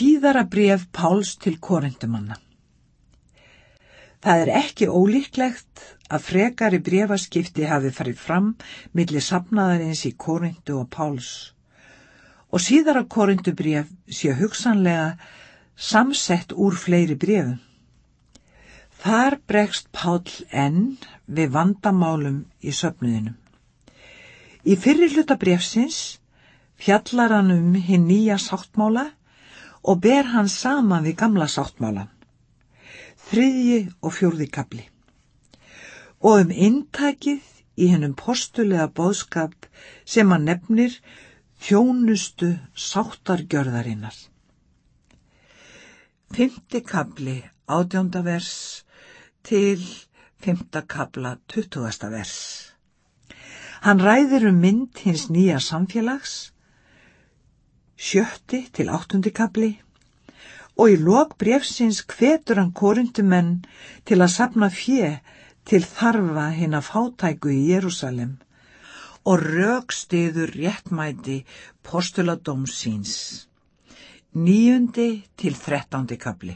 Síðara bref Páls til korindumanna Það er ekki ólíklegt að frekari brefaskipti hafi farið fram millir sapnaðarins í Korindu og Páls og síðara Korindubref sé hugsanlega samsett úr fleiri brefum. Þar bregst Pál enn við vandamálum í söfnuðinum. Í fyrri hluta brefsins fjallar hann um hinn nýja sáttmála og ber hann saman við gamla sáttmálan þriðji og fjórði kapli. Og um intakið í hennum postulega bóðskap sem hann nefnir þjónustu sáttargjörðarinnar. Fymti kapli átjónda vers til fymta kapla tuttugasta vers. Hann ræðir um mynd hins nýja samfélags, sjötti til áttundi kapli og í lok brefsins hvetur hann korundumenn til að sapna fjö til þarfa hinn að fátæku í Jérúsalem og raukstiður réttmæti postuladómsins. Níundi til þrettándi kapli.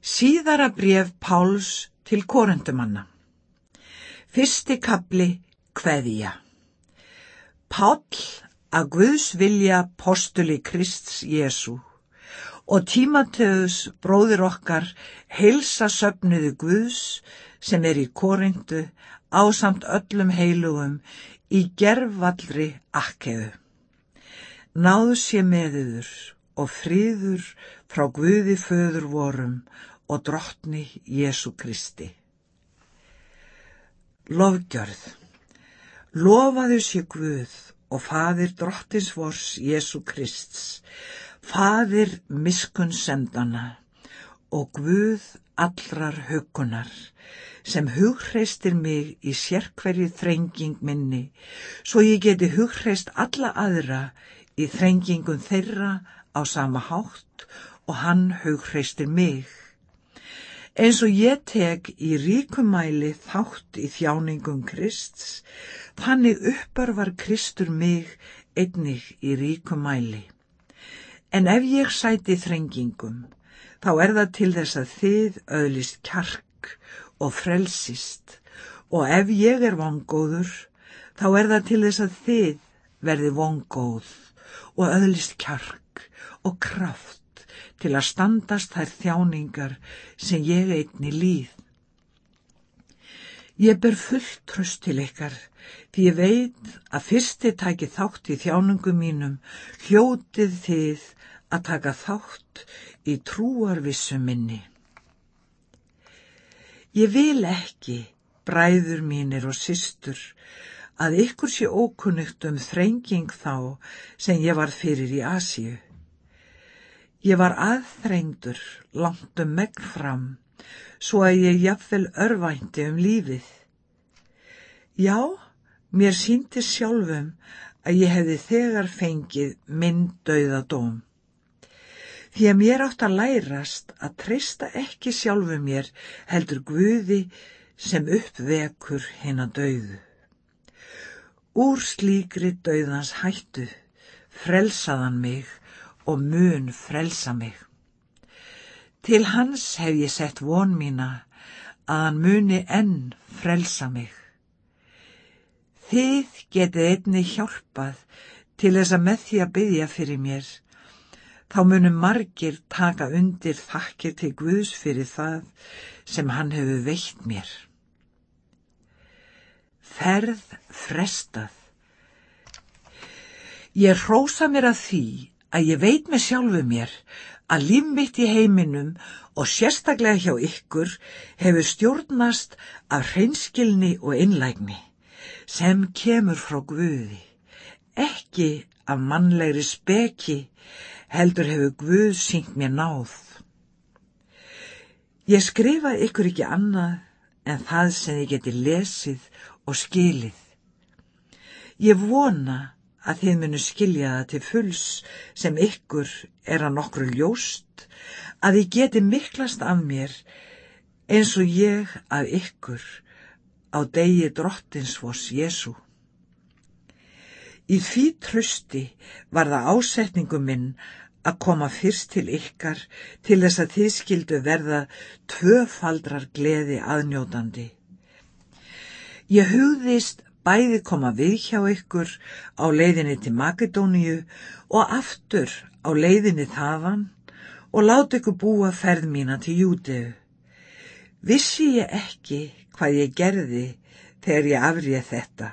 Síðara bref Páls til korundumanna. Fyrsti kapli Kveðja. Pál að Guðs vilja postuli Krists Jésu og tímatöðus bróðir okkar heilsa söfnuðu Guðs sem er í korindu ásamt öllum heilugum í gerfallri akkeðu. Náðu sé meðiður og fríður frá Guði föður vorum og drottni Jésu Kristi. Lofgjörð Lofaðu sé Guð og fadir drottins vors Jésu Krists, fadir miskun sendana og Guð allrar hugunar sem hugreistir mig í sérkverju þrenging minni svo ég geti hugreist alla aðra í þrengingum þeirra á sama hátt og hann hugreistir mig. Eins og ég tek í ríkumæli þátt í þjáningum Krists, Þannig uppörvar Kristur mig einnig í ríkum mæli. En ef ég sæti þrengingum, þá er það til þess að þið öðlist kjark og frelsist og ef ég er vongóður, þá er það til þess að þið verði vongóð og öðlist kjark og kraft til að standast þær þjáningar sem ég einni líð. Ég ber fullt tröst til ykkar því ég veit að fyrsti taki þátt í þjánungum mínum hljótið þið að taka þátt í trúarvissu minni. Ég vil ekki, bræður mínir og systur, að ykkur sé ókunnugt um þrenging þá sem ég var fyrir í Asíu. Ég var aðþrengdur langt um megn fram, svo að ég jafnvel örvænti um lífið. Já, Mér síndi sjálfum að ég hefði þegar fengið minn dauðadóm. Því að mér átt að lærast að treysta ekki sjálfu mér heldur Guði sem uppvekur hinn að dauðu. Úr slíkri dauðans hættu frelsaðan mig og mun frelsa mig. Til hans hef ég sett von mína að hann muni enn frelsa mig. Þið getið einni hjálpað til þess að með því að byggja fyrir mér. Þá munum margir taka undir þakkir til Guðs fyrir það sem hann hefur veitt mér. Ferð frestað. Ég hrósa mér að því að ég veit með sjálfu mér að lífmitt í heiminum og sérstaklega hjá ykkur hefur stjórnast af hreinskilni og innlægni sem kemur frá Guði, ekki af mannlegri speki, heldur hefur Guð sínt mér náð. Ég skrifa ykkur ekki annað en það sem þið geti lesið og skilið. Ég vona að þið munu skilja það til fulls sem ykkur er að nokkru ljóst, að þið geti miklast af mér eins og ég af ykkur á degi drottins vors Jésu. Í því trösti var það ásetningu minn að koma fyrst til ykkar til þess að þið skildu verða tvöfaldrar gleði aðnjótandi. Ég hugðist bæði koma við hjá ykkur á leiðinni til Makedóníu og aftur á leiðinni þaðan og láta ykkur búa ferð mína til Júteu. Vissi ég ekki hvað ég gerði þegar ég afrið þetta.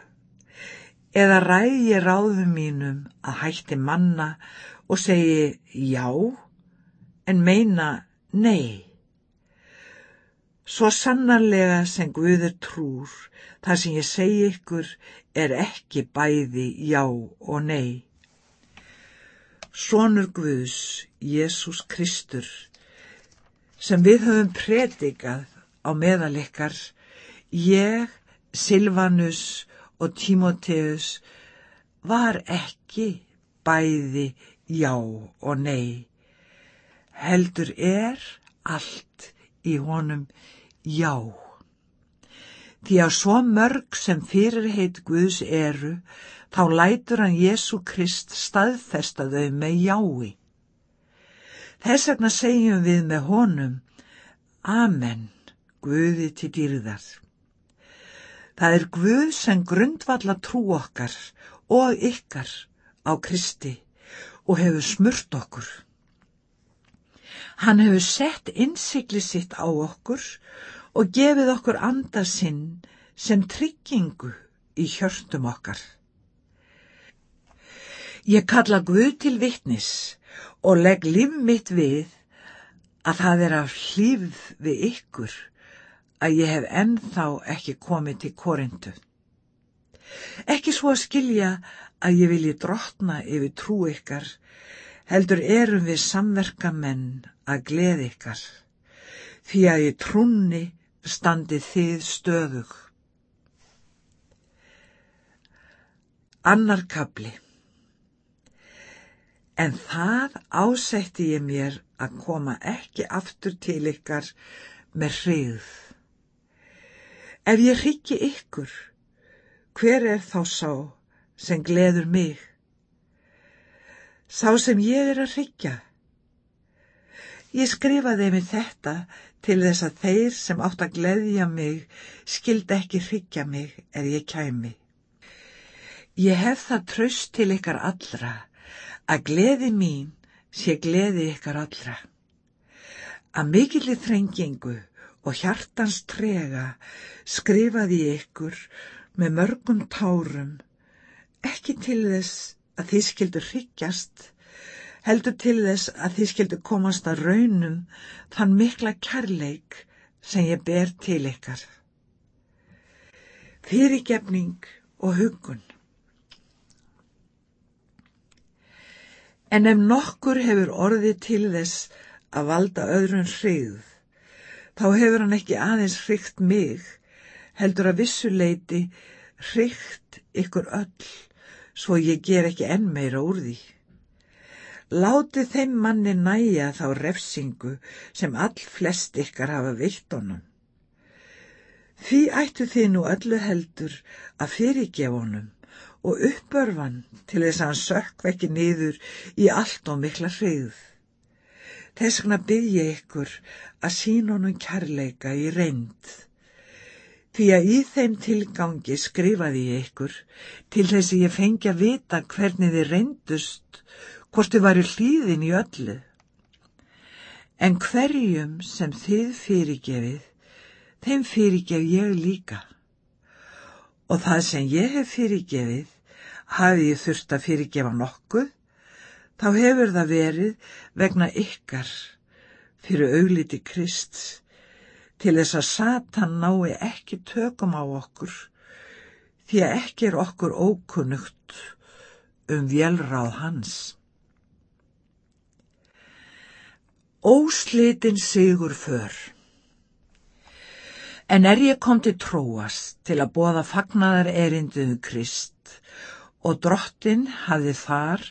Eða ræði ég ráðum mínum að hætti manna og segi já en meina nei. Svo sannarlega sem Guður trúr, þar sem ég segi ykkur er ekki bæði já og nei. Sónur Guðs, Jésús Kristur, sem við höfum predikað á meðalikkar, ég, Silvanus og Tímoteus var ekki bæði já og nei. Heldur er allt í honum já. Því að svo mörg sem fyrirheit Guðs eru, þá lætur hann Jésu Krist staðfesta þau með jái. Þess vegna segjum við með honum, Amen, Guði til dýrðar. Það er Guð sem grundvalla trú okkar og ykkar á Kristi og hefur smurt okkur. Hann hefur sett innsikli sitt á okkur og gefið okkur anda sinn sem tryggingu í hjörtum okkar. Ég kalla Guð til vittnis og legg líf mitt við að það er af hlýfð við ykkur að ég hef ennþá ekki komið til korindu. Ekki svo að skilja að ég vilji drotna yfir trú ykkar, heldur erum við samverka menn að gleð ykkar, því að í trúnni standi þið stöðug. Annar kabli En það ásætti ég mér að koma ekki aftur til ykkar með hrigð. Ef ég hryggi ykkur, hver er þá sá sem gleður mig? Sá sem ég er að hryggja. Ég skrifaði með þetta til þess að þeir sem átt að gleðja mig skildi ekki hryggja mig er ég kæmi. Ég hef það tröst til ykkar allra að gleði mín sé gleði ykkar allra. Að mikillir þrengingu og hjartans trega skrifaði ykkur með mörgum tárum, ekki til þess að þið skildu hryggjast, heldur til þess að þið skildu komast að raunum þann mikla kærleik sem ég ber til ykkar. Fyrirgefning og hugun. En ef nokkur hefur orðið til þess að valda öðrun hrigð, þá hefur hann ekki aðeins hrygt mig, heldur að vissuleiti hrygt ykkur öll, svo ég ger ekki enn meira úr því. Láti þeim manni næja þá refsingu sem all flest ykkar hafa veitt honum. Því ættu þið nú öllu heldur að fyrirgefa honum og uppörfan til þess að hann sökk ekki niður í allt og mikla hrigð. Þess vegna byggja ykkur að sín honum kærleika í reynd Því að í þeim tilgangi skrifaði ég ykkur til þess að ég fengi að vita hvernig þið reyndust, hvort þið varu hlýðin í öllu. En hverjum sem þið fyrirgefið, þeim fyrirgef ég líka. Og það sem ég hef fyrirgefið, hafi ég þurft að fyrirgefa nokkuð, þá hefur það verið vegna ykkar fyrir augliti Krists til þess að Satan nái ekki tökum á okkur, því að ekki er okkur ókunnugt um vélráð hans. Óslitin sigur för En er ég kom til tróast til að bóða fagnaðar erinduðu um Krist og drottin hafði þar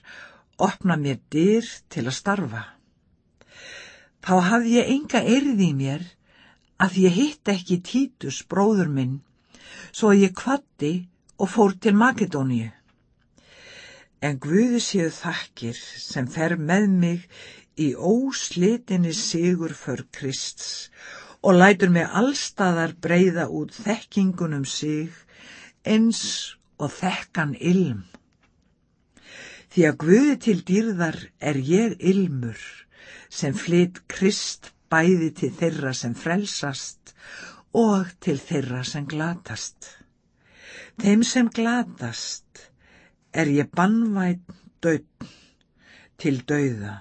opnað mér dyr til að starfa. Þá hafði ég enga erði í mér að ég hitt ekki Títus bróður minn, svo að ég kvatti og fór til Makedóníu. en Guði séu þakkir sem fer með mig í óslitinni sigur för Krists og lætur mig allstaðar breyða út þekkingunum sig eins og þekkan ilm. Því að Guði til dýrðar er ég ilmur sem flytt Krist bæði til þeirra sem frelsast og til þeirra sem glatast. Þeim sem glatast er ég bannvætt dögn til dauða.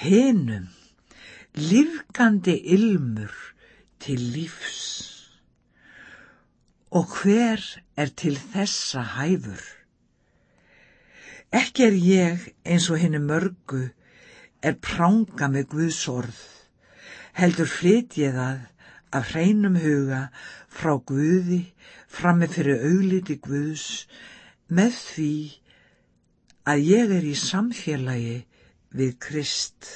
Hinum lífgandi ilmur til lífs. Og hver er til þessa hæfur? Ekki er ég eins og henni mörgu er pranga með Guðsorð, heldur flyt ég það af hreinum huga frá Guði frammi fyrir augliti Guðs með því að ég er í samfélagi við Krist.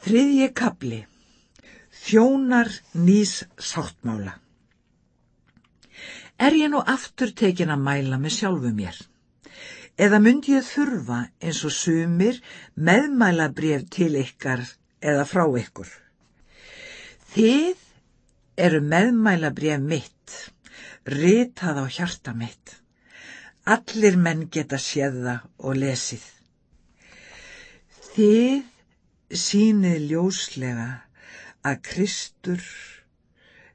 Þriðji kapli Þjónar nýs sáttmála Er ég nú aftur tekin að mæla með sjálfu mér? Eða myndi ég þurfa eins og sumir meðmæla bref til ykkar eða frá ykkur? Þið eru meðmæla bref mitt, ritað á hjarta mitt. Allir menn geta séða og lesið. Þið sínið ljóslega að Kristur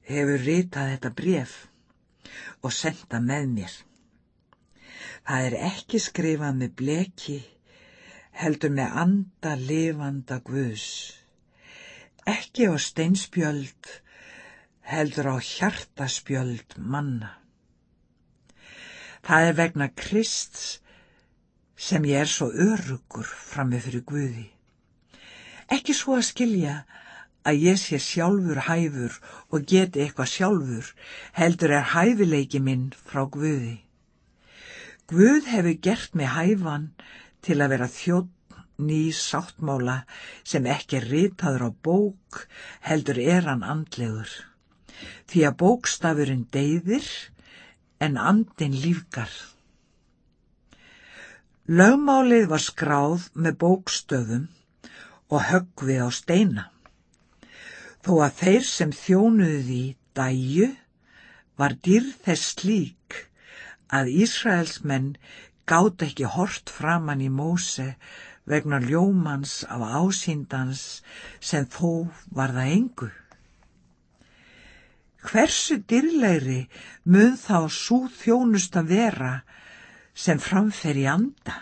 hefur ritað þetta bref og senda með mér. Það er ekki skrifað með bleki, heldur með anda lifanda guðs. Ekki á steinspjöld, heldur á hjartaspjöld manna. Það er vegna Krist sem ég er svo örugur framið fyrir Guði. Ekki svo að skilja að ég sé sjálfur hæfur og geti eitthvað sjálfur, heldur er hæfileiki minn frá Guði. Guð hefur gert mig hæfan til að vera þjótt ný sáttmála sem ekki er ritaður á bók, heldur er hann andlegur. Því að bókstafurinn deyðir en andin lífgar. Lögmálið var skráð með bókstöfum og höggvið á steina. Þó að þeir sem þjónuði dæju var dýr þess slík að Ísraelsmenn gátt ekki hort framann í Móse vegna ljómans af ásýndans sem þó var það engu. Hversu dýrlegri mun þá svo þjónust að vera sem framfer í anda?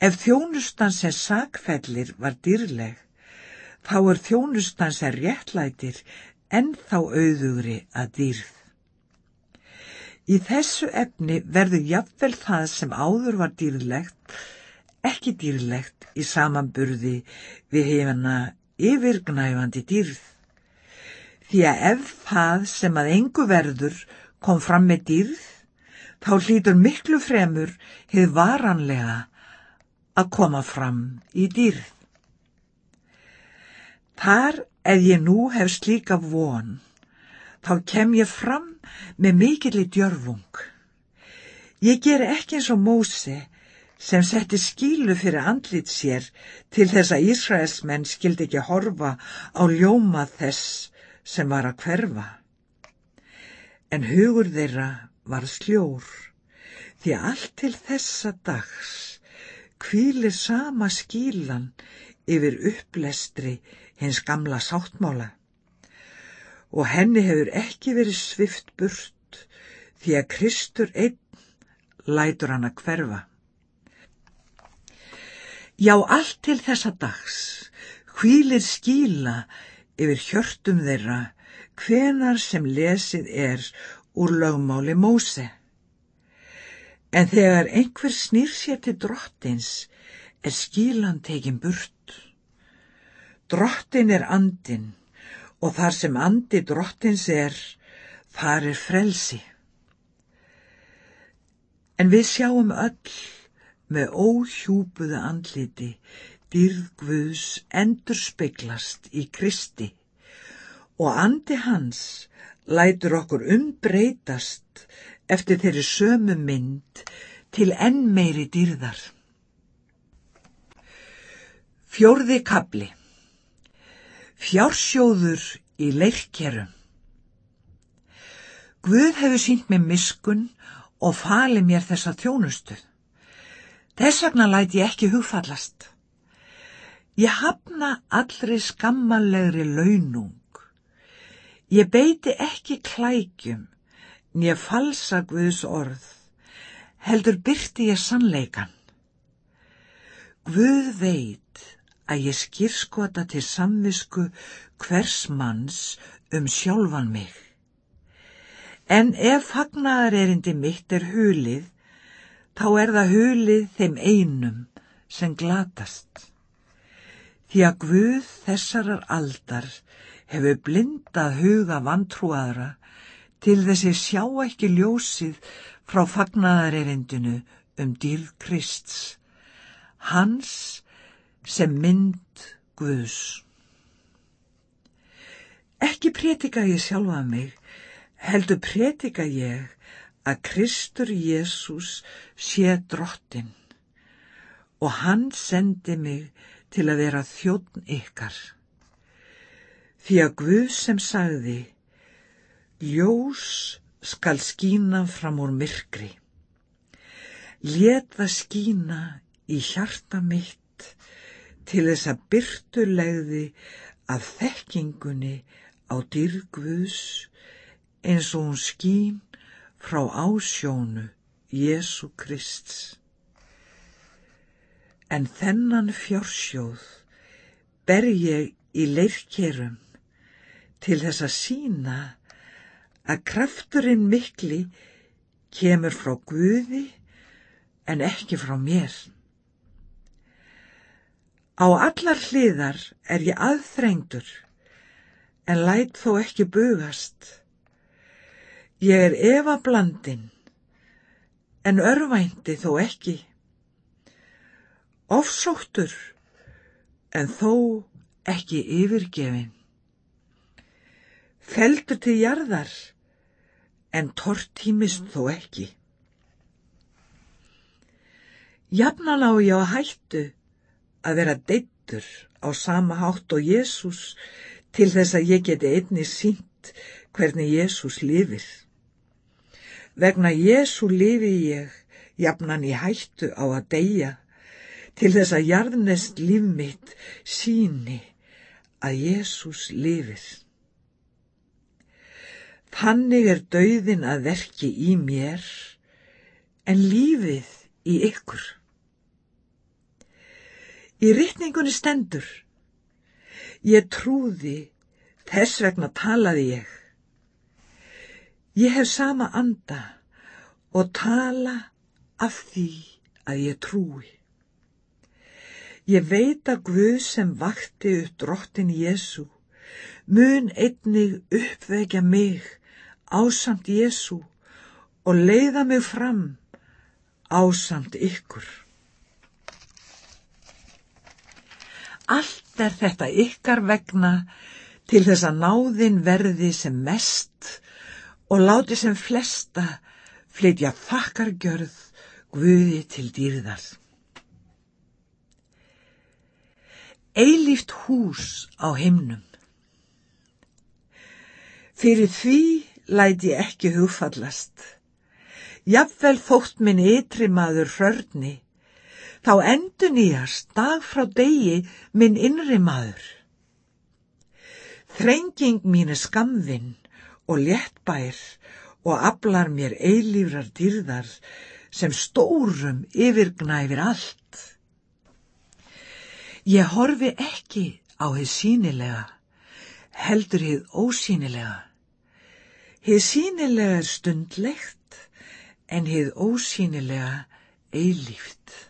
Ef þjónustan sem sakfellir var dýrleg, þá er þjónustan sem réttlætir en þá auðugri að dýrð. Í þessu efni verður jafnvel það sem áður var dýrlegt, ekki dýrlegt í samanburði við hefina yfirgnæfandi dýrð. Því að ef það sem að engu verður kom fram með dýrð, þá hlýtur miklu fremur hefð varanlega að koma fram í dýrð. Þar ef ég nú hef slíka von, þá kem ég fram með mikill í djörfung. Ég ger ekki eins og Mósi sem setti skílu fyrir andlit sér til þess að Ísraelsmenn skildi ekki horfa á ljóma þess sem var að hverfa. En hugur þeirra var sljór, því allt til þessa dags kvílir sama skílan yfir upplestri hins gamla sáttmála og henni hefur ekki verið svift burt því að Kristur einn lætur hann að hverfa. Já, allt til þessa dags hvílir skíla yfir hjörtum þeirra hvenar sem lesið er úr lögmáli Móse. En þegar einhver snýr sér til drottins er skílan tekin burt. Drottin er andin og þar sem andi drottins er, þar er frelsi. En við sjáum öll með óhjúpuða andliti dýrð Guðs endur speiklast í Kristi og andi hans lætur okkur umbreytast eftir þeirri sömu mynd til enn meiri dýrðar. Fjórði kabli Fjársjóður í leirkerum Guð hefur sínt mér miskun og fali mér þessa þjónustu. Þess vegna læti ég ekki hugfallast. Ég hafna allri skammalegri launung. Ég beiti ekki klækjum, nýja falsa Guðs orð, heldur byrti ég sannleikan. Guð veit að ég skýrskota til samvisku hvers manns um sjálfan mig. En ef fagnaðar erindi mitt er hulið, þá er það hulið þeim einum sem glatast. Því að Guð þessarar aldar hefur blindað huga vantrúaðra til þessi sjá ekki ljósið frá fagnaðarerindinu um dýrð Krists, hans sem mynd Guðs. Ekki prétika ég sjálfa mig, heldur prétika ég að Kristur Jésús sé drottin og hann sendi mig til að vera þjóttn ykkar. Því að Guð sem sagði, ljós skal skína fram úr myrkri. Let það skína í hjarta mitt til þess að byrtulegði af þekkingunni á dyrgvus eins og hún skín frá ásjónu Jésu Krist. En þennan fjársjóð ber ég í leirkerum til þess að sína að krafturinn mikli kemur frá Guði en ekki frá mér. Á allar hliðar er ég aðþrengdur en læt þó ekki bugast. Ég er Eva blandin, en örvænti þó ekki. Ofsóttur, en þó ekki yfirgefin. Feldur til jarðar, en tortímist þó ekki. Jafnan á ég á hættu að vera deittur á sama hátt og Jésús til þess að ég geti einni sínt hvernig Jésús lifir. Vegna Jésu lifi ég, jafnan í hættu á að deyja, til þess að jarðnest líf mitt síni að Jésús lifir. Þannig er dauðin að verki í mér, en lífið í ykkur. Í rittningunni stendur. Ég trúði, þess vegna talaði ég. Ég hef sama anda og tala af því að ég trúi. Ég veit að Guð sem vakti upp drottin Jésu mun einnig uppvekja mig ásamt Jésu og leiða mig fram ásamt ykkur. Allt er þetta ykkar vegna til þess að náðin verði sem mest og láti sem flesta flytja þakkargjörð Guði til dýrðar. Eilíft hús á himnum. Fyrir því læti ekki hugfallast. Jafnvel þótt minn ytri maður hrörni, þá endur nýjast dag frá degi minn innri maður. Þrenging mín er skamvinn, og léttbær og aflar mér eilífrar dýrðar sem stórum yfirgnæfir allt. Ég horfi ekki á þið sínilega, heldur þið ósínilega. Þið sínilega er stundlegt en þið ósínilega eilíft.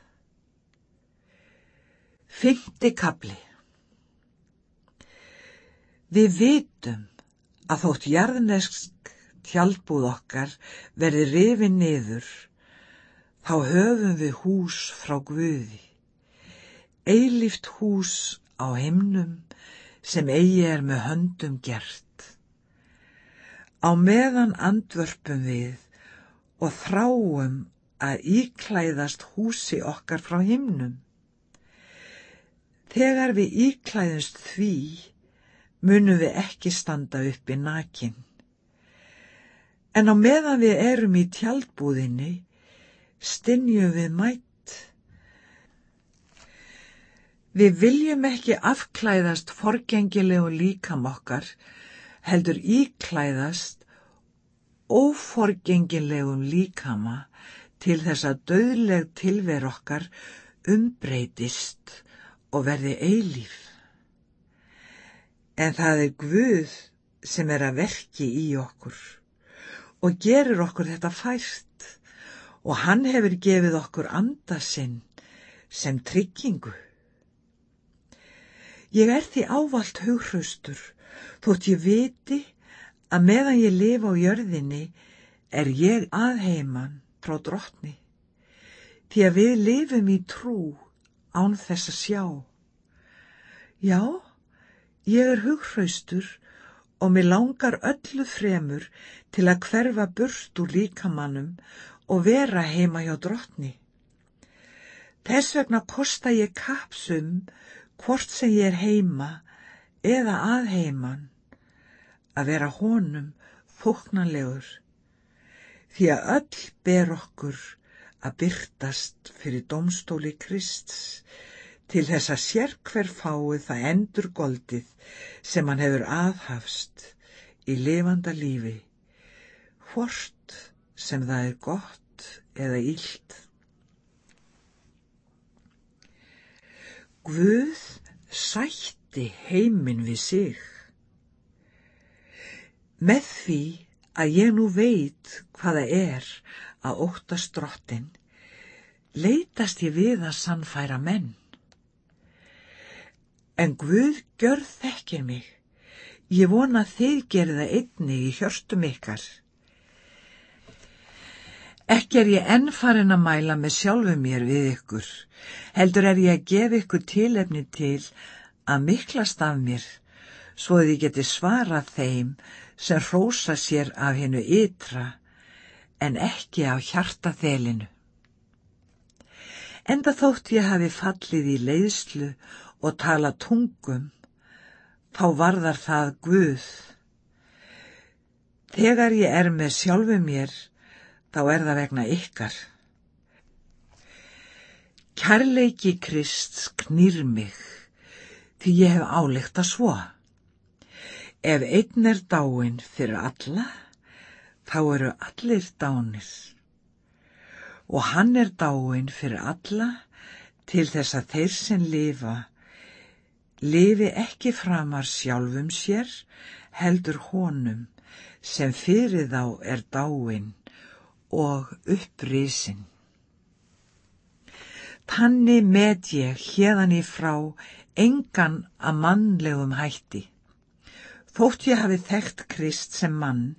Fymti kapli Við vitum að þótt jarðnesk tjálbúð okkar verði rifin niður, þá höfum við hús frá Guði, eilift hús á himnum sem eigi er með höndum gert. Á meðan andvörpum við og þráum að íklæðast húsi okkar frá himnum. Þegar við íklæðumst því, munum við ekki standa upp í nakin. En á meðan við erum í tjaldbúðinni, stinjum við mætt. Við viljum ekki afklæðast forgengilegu líkam okkar, heldur íklæðast óforgengilegum líkama til þess að döðleg tilver okkar umbreytist og verði eilíf. En það er Guð sem er að verki í okkur og gerir okkur þetta fært og hann hefur gefið okkur andasinn sem tryggingu. Ég er því ávalt hughröstur, þótt ég viti að meðan ég lifa á jörðinni er ég aðheiman frá drottni, því að við lifum í trú án þess að sjá. Já, ég er hughröstur og mér langar öllu fremur til að hverfa burt úr líkamannum og vera heima hjá drottni. Þess vegna kosta ég kapsum hvort sem ég er heima eða að heiman, að vera honum þóknanlegur, því að öll ber okkur að byrtast fyrir domstóli Krists til þess að sér hver fái það endur goldið sem hann hefur aðhafst í lifanda lífi, hvort sem það er gott eða ílt. Guð sætti heiminn við sig. Með því að ég nú veit hvaða er að óttast drottin, leitast ég við að sannfæra menn. En Guð gjör þekkir mig. Ég vona þið gerða einni í hjörstum ykkar. Ekki er ég enn farin að mæla með sjálfu mér við ykkur, heldur er ég að gefa ykkur tilefni til að miklast af mér, svo ég geti svarað þeim sem rósa sér af hennu ytra, en ekki á hjarta þelinu. Enda þótt ég hafi fallið í leiðslu og tala tungum, þá varðar það Guð. Þegar ég er með sjálfu mér, þá er það vegna ykkar. Kærleiki Krist knýr mig, því ég hef álegt að svo. Ef einn er dáin fyrir alla, þá eru allir dánir. Og hann er dáin fyrir alla til þess að þeir sem lifa, lifi ekki framar sjálfum sér, heldur honum sem fyrir þá er dáin og upprisin. Tanni met ég hérðan í frá engan að mannlegum hætti. Þótt ég hafi þekkt Krist sem mann,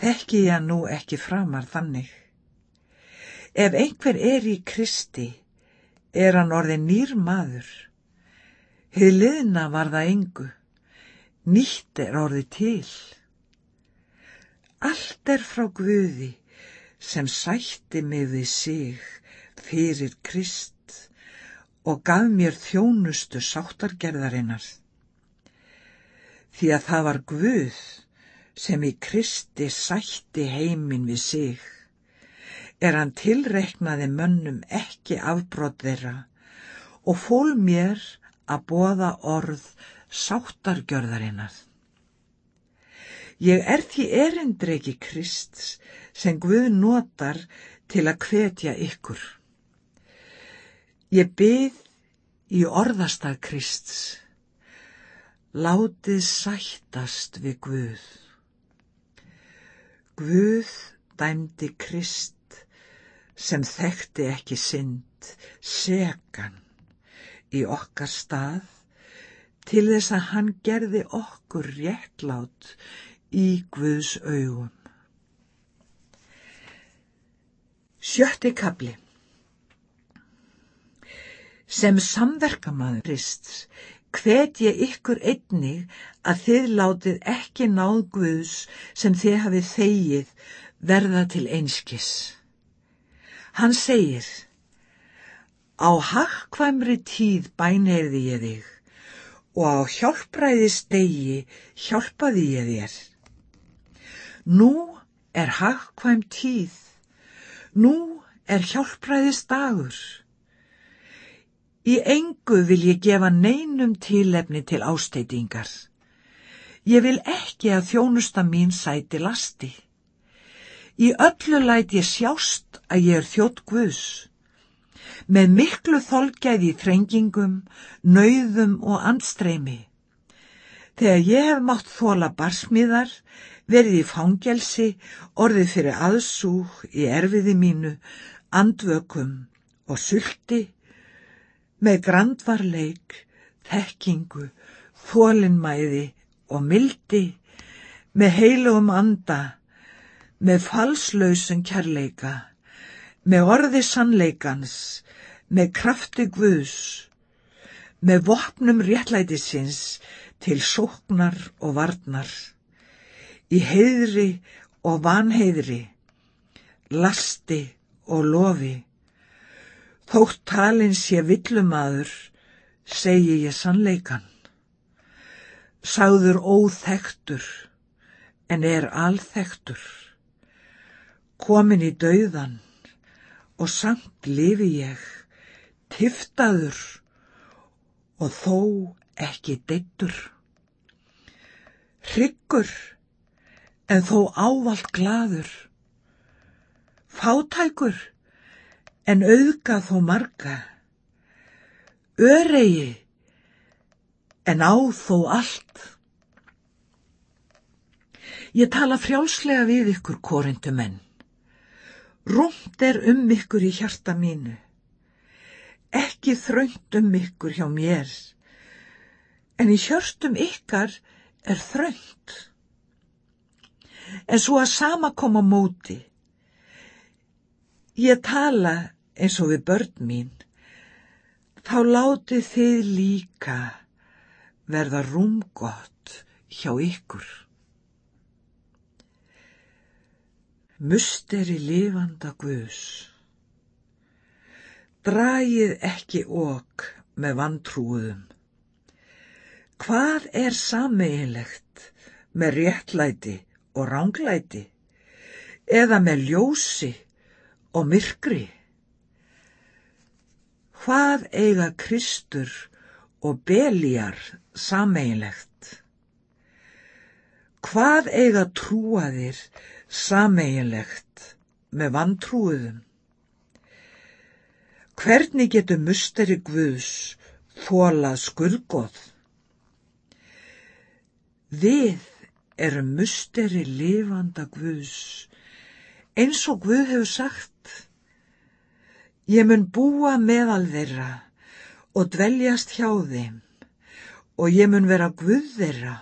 þekki ég nú ekki framar þannig. Ef einhver er í Kristi, er hann orðin nýr maður. Hið liðna var það engu, nýtt er orði til. Allt er frá Guði, sem sætti mig við sig fyrir Krist og gaf mér þjónustu sáttargerðarinnar. Því að það var Guð sem í Kristi sætti heimin við sig, er hann tilreiknaði mönnum ekki afbrot þeirra og fól mér að bóða orð sáttargjörðarinnar. Ég er því erindreiki Krist sem Guð notar til að hvetja ykkur. Ég byrð í orðastað Krist, látið sættast við Guð. Guð dæmdi Krist sem þekkti ekki synd, segan í okkar stað til þess að hann gerði okkur réttlát í Guðs augum. Sjötti kapli Sem samverkamaður Krists hvet ég ykkur einnig að þið látið ekki náð Guðs sem þið hafið þegið verða til einskis. Hann segir, á hakkvæmri tíð bænheirði ég þig og á hjálpræðis degi hjálpaði ég þér. Nú er hakkvæm tíð, nú er hjálpræðis dagur. Í engu vil ég gefa neinum tílefni til ásteitingar. Ég vil ekki að þjónusta mín sæti lasti. Í öllu læt ég sjást að ég er þjótt guðs með miklu þolgæði í þrengingum, nauðum og andstreymi. Þegar ég hef mátt þóla barsmiðar, verið í fangelsi, orðið fyrir aðsúg í erfiði mínu, andvökum og sulti, með grandvarleik, þekkingu, þólinnmæði og mildi, með heilugum anda, með falslausum kærleika, með orði sannleikans, með krafti Guðs, með vopnum réttlætisins til sóknar og varnar, í heiðri og vanheiðri, lasti og lofi. Þótt talin sé villumadur, segi ég sannleikan. Sáður óþektur, en er alþektur. Komin í dauðan og samt lifi ég tiftaður og þó ekki deittur. Hryggur en þó ávalt gladur. Fátækur en auðga þó marga. Öregi en á þó allt. Ég tala frjálslega við ykkur korindumenn. Rúmt er um ykkur í hjarta mínu ekki þröngt um ykkur hjá mér, en í hjörtum ykkar er þröngt. En svo að sama koma móti, ég tala eins og við börn mín, þá láti þið líka verða rúmgott hjá ykkur. Musteri lifanda Guðs Dragið ekki okk með vantrúðum. Hvað er sammeilegt með réttlæti og ránglæti eða með ljósi og myrkri? Hvað eiga Kristur og Beljar sameilegt? Hvað eiga trúaðir sameilegt með vantrúðum? Hvernig getur musteri Guðs þólað skurgoð? Við erum musteri lifanda Guðs, eins og Guð hefur sagt. Ég mun búa meðal þeirra og dveljast hjá þeim og ég mun vera Guð þeirra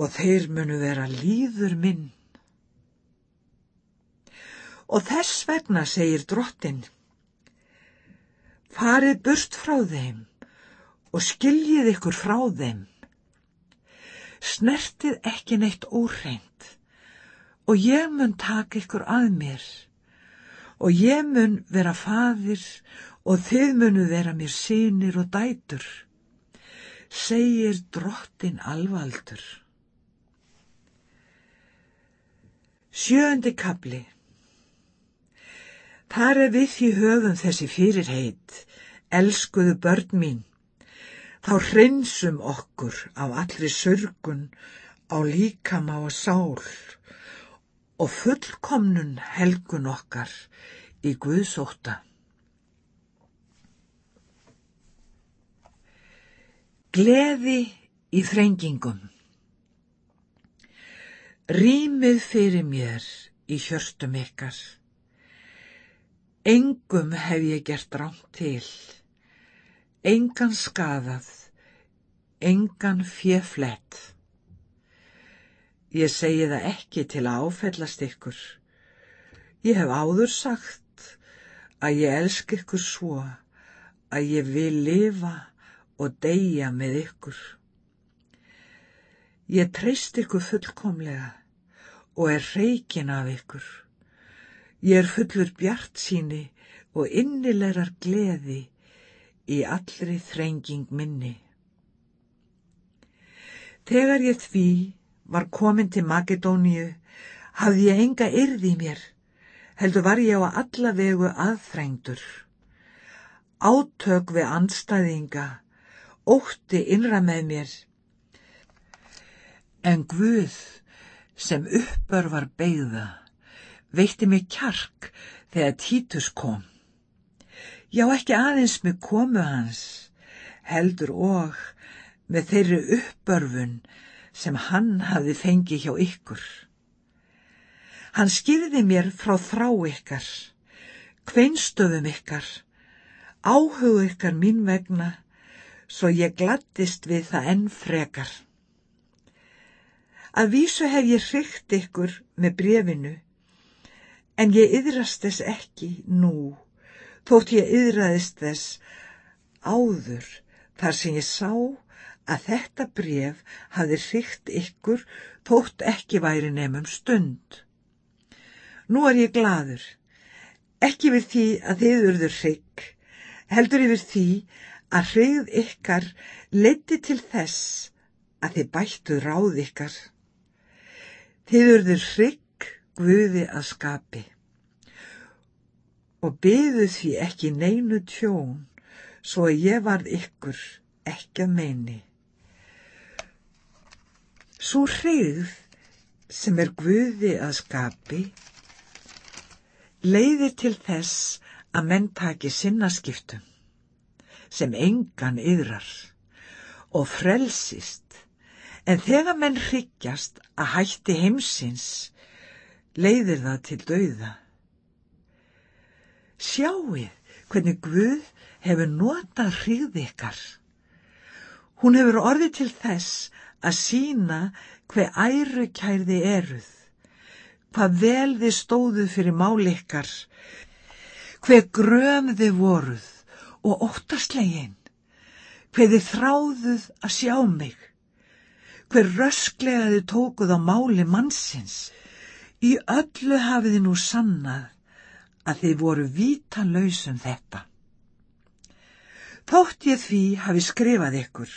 og þeir munu vera líður minn. Og þess vegna segir drottin, farið burt frá þeim og skiljið ykkur frá þeim. Snertið ekki neitt óreint og ég mun taka ykkur að mér og ég mun vera fadir og þið munu vera mér sínir og dætur, segir drottin alvaldur. Sjöndi kapli Þar er við því höfum þessi fyrirheit, elskuðu börn mín. Þá hreinsum okkur af allri sörgun á líkama og sál og fullkomnun helgun okkar í Guðsóta. Gleði í þrengingum Rýmið fyrir mér í hjörstum ykkar. Engum hef ég gert rámt til, engan skadað, engan fjeflett. Ég segi það ekki til að áfellast ykkur. Ég hef áður sagt að ég elsk ykkur svo að ég vil lifa og deyja með ykkur. Ég treyst ykkur fullkomlega og er reikin af ykkur. Ég er fullur bjart síni og innilegar gleði í allri þrenging minni. Þegar ég því var komin til Makedóníu, hafði ég enga yrði í mér, heldur var ég á alla vegu aðþrengdur. Átök við andstæðinga, ótti innra með mér. En Guð, sem uppör var beigða, veitti mig kjark þegar Títus kom. Já, ekki aðeins með komu hans, heldur og með þeirri uppörfun sem hann hafi fengið hjá ykkur. Hann skýrði mér frá þrá ykkar, kveinstöfum ykkar, áhug ykkar mín vegna, svo ég glattist við það enn frekar. Að vísu hef ég hrygt ykkur með brefinu, en ég yðrast þess ekki nú, þótt ég yðraðist þess áður þar sem ég sá að þetta bref hafi hrygt ykkur þótt ekki væri nefnum stund. Nú er ég gladur, ekki við því að þið urður hrygg, heldur yfir því að hrygð ykkar leiti til þess að þið bættu ráð ykkar. Þið urður hrygg Guði að skapi og byðu því ekki neinu tjón svo að ég varð ykkur ekki að meini. Svo hrigð sem er Guði að skapi leiðir til þess að menn taki sinnaskiptum sem engan yðrar og frelsist en þegar menn hryggjast að hætti heimsins leiðir það til dauða. Sjáuð hvernig Guð hefur notað hrigð ykkar. Hún hefur orðið til þess að sína hver æru kærði eruð, hvað vel þið stóðuð fyrir málikkar, hver gröm þið voruð og óttaslegin, hver þið þráðuð að sjá mig, hver rösklega þið tókuð á máli mannsins, í öllu hafið þið nú sannað að þið voru vítalauðsum þetta. Þótt ég því hafi skrifað ykkur,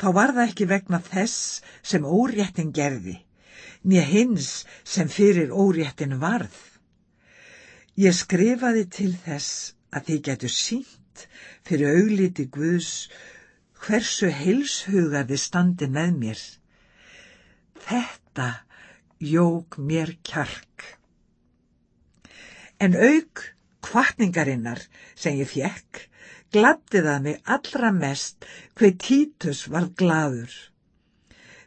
þá var það ekki vegna þess sem óréttin gerði, nýja hins sem fyrir óréttin varð. Ég skrifaði til þess að þið getur sínt fyrir augliti Guðs hversu heilshugar þið standi með mér. Þetta jók mér kjark. En auk kvartningarinnar sem ég fjekk gladdi það mig allra mest hver Títus var gladur.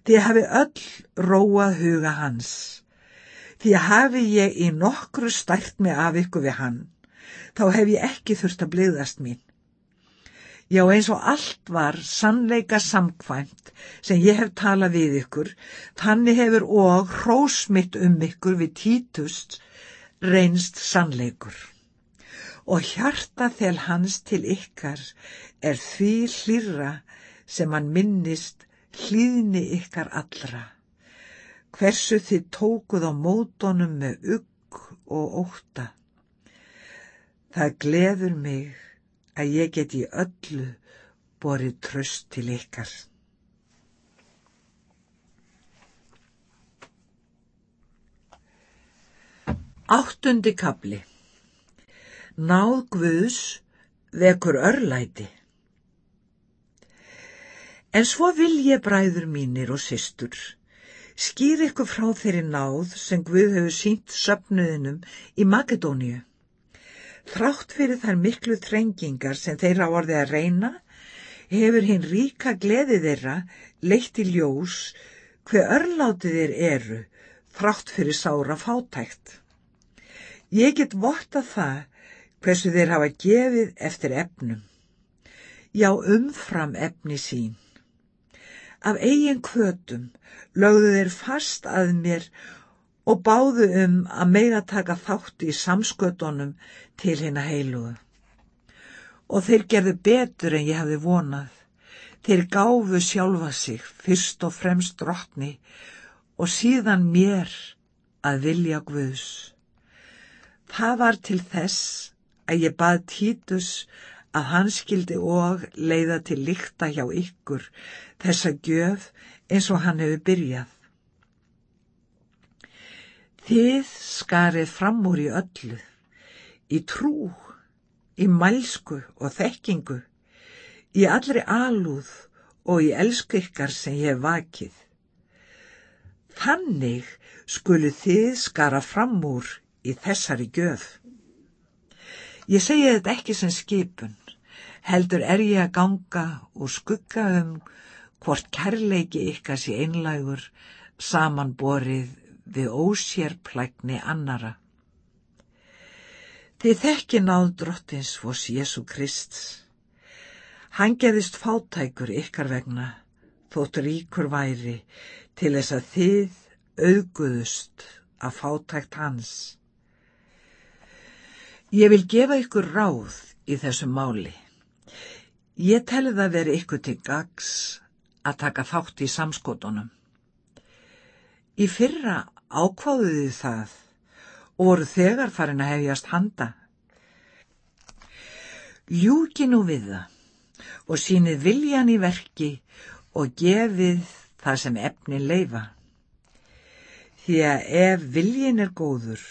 Því hafi öll róað huga hans. Því hafi ég í nokkru stært mig af ykkur við hann, þá hef ég ekki þurft að bliðast mín. Já, eins og allt var sannleika samkvæmt sem ég hef talað við ykkur, þannig hefur og hrósmitt um ykkur við Títus reynst sannleikur og hjarta þel hans til ykkar er því hlýra sem hann minnist hlýðni ykkar allra. Hversu þið tókuð á mótonum með ugg og óta. Það gleður mig að ég get í öllu borið tröst til ykkar. Áttundi kapli Náð Guðs vekur örlæti. En svo vil ég bræður mínir og systur skýr ykkur frá þeirri náð sem Guð hefur sínt söpnuðinum í Makedóníu. Þrátt fyrir þær miklu þrengingar sem þeirra orðið að reyna, hefur hinn ríka gleði þeirra leitt í ljós hver örlátið þeir eru þrátt fyrir sára fátækt. Ég get votta það hversu þeir hafa gefið eftir efnum. Já, umfram efni sín. Af eigin kvötum lögðu þeir fast að mér og báðu um að meira taka þátt í samskötunum til hérna heiluðu. Og þeir gerðu betur en ég hafði vonað. Þeir gáfu sjálfa sig fyrst og fremst drottni og síðan mér að vilja Guðs. Það var til þess að ég bað Títus að hann skildi og leiða til líkta hjá ykkur þessa gjöf eins og hann hefur byrjað. Þið skarið fram úr í öllu, í trú, í mælsku og þekkingu, í allri alúð og í elsku ykkar sem ég hef vakið. Þannig skulu þið skara fram úr í þessari gjöf. Ég segi þetta ekki sem skipun, heldur er ég að ganga og skugga um hvort kærleiki ykkar sé einlægur samanborið við ósérplækni annara. Þið þekki náð drottins fós Jésu Krist. Hann gerðist fátækur ykkar vegna, þótt ríkur væri, til þess að þið auðguðust að fátækt hans. Ég vil gefa ykkur ráð í þessu máli. Ég telði það veri ykkur til gags að taka þátt í samskotunum. Í fyrra ákváðuði það og voru þegar farin að hefjast handa. Ljúki nú við það og sínið viljan í verki og gefið það sem efnin leifa. Því að ef viljin er góður,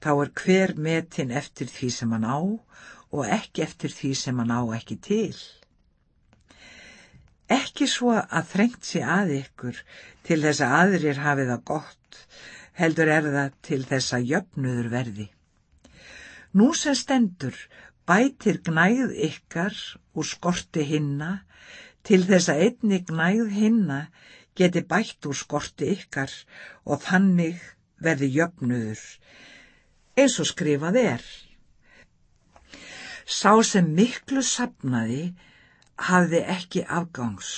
þá er hver metin eftir því sem hann á og ekki eftir því sem hann á ekki til. Ekki svo að þrengt sé að ykkur til þess að aðrir hafi það gott, heldur er það til þess að jöfnuður verði. Nú sem stendur bætir gnæð ykkar úr skorti hinna til þess að einni gnæð hinna geti bætt úr skorti ykkar og þannig verði jöfnuður eins og skrifað er. Sá sem miklu sapnaði hafði ekki afgangs